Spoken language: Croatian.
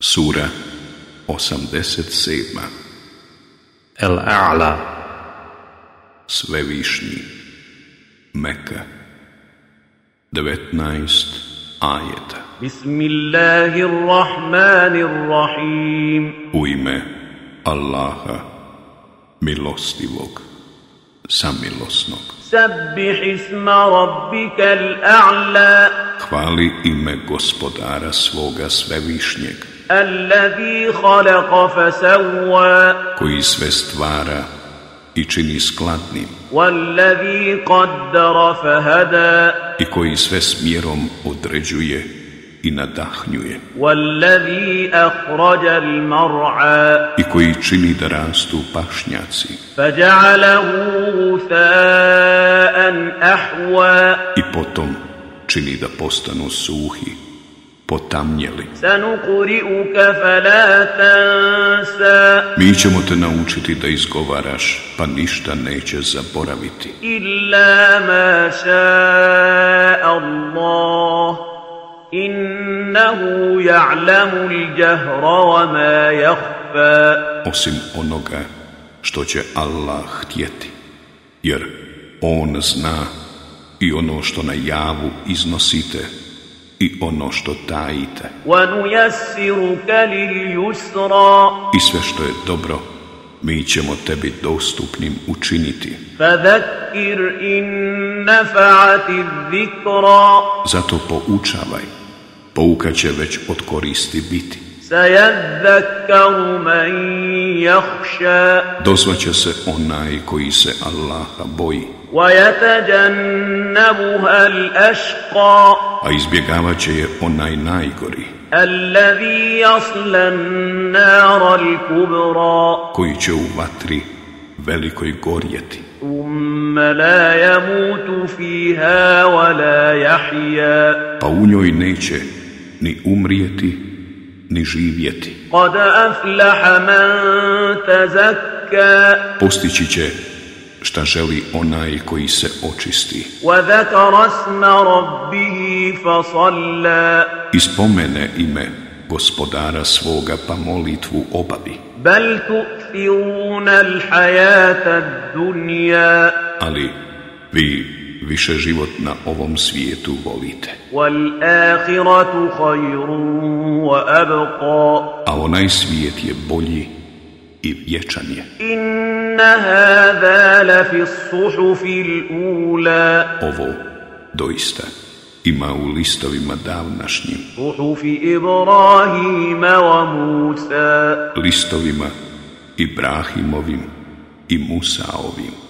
Sura 87 El-A'la Svevišnji. Meka 19 ajeta. Bismillahirrahmanirrahim. U ime Allaha Milostivog Samilosnog. Sabbih isma rabbika al-a'la Hvali ime gospodara svoga svevišnjeg koji sve stvara i čini skladnim. i koji sve smjerom određuje i nadahnjuje. i koji čini da rastu pašnjaci. i potom čini da postanu suhi potamnjeli. Mi ćemo te naučiti da izgovaraš, pa ništa neće zaboraviti. Illa ma Allah, innahu ja'lamu wa ma jahfa. Osim onoga što će Allah htjeti, jer On zna i ono što na javu iznosite, i ono što tajite. I sve što je dobro, mi ćemo tebi dostupnim učiniti. Zato poučavaj, pouka će već od koristi biti. Dozvaće se onaj koji se Allaha boji. ويتجنبها الأشقى a izbjegavat će je onaj najgori الذي يصلى النار الكبرى koji će u vatri velikoj gorjeti ثم لا يموت فيها ولا يحيا pa u njoj neće ni umrijeti ni živjeti قد أفلح من تزكى postići će šta želi onaj koji se očisti. Ispomene ime gospodara svoga pa molitvu obavi. Ali vi više život na ovom svijetu volite. A onaj svijet je bolji i vječan je. Ovo doista ima u listovima davnašnjim. Suhufi Ibrahima wa Musa. Listovima Ibrahimovim i Musaovim.